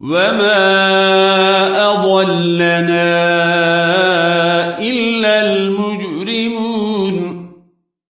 وما أضلنا إلا المجرمون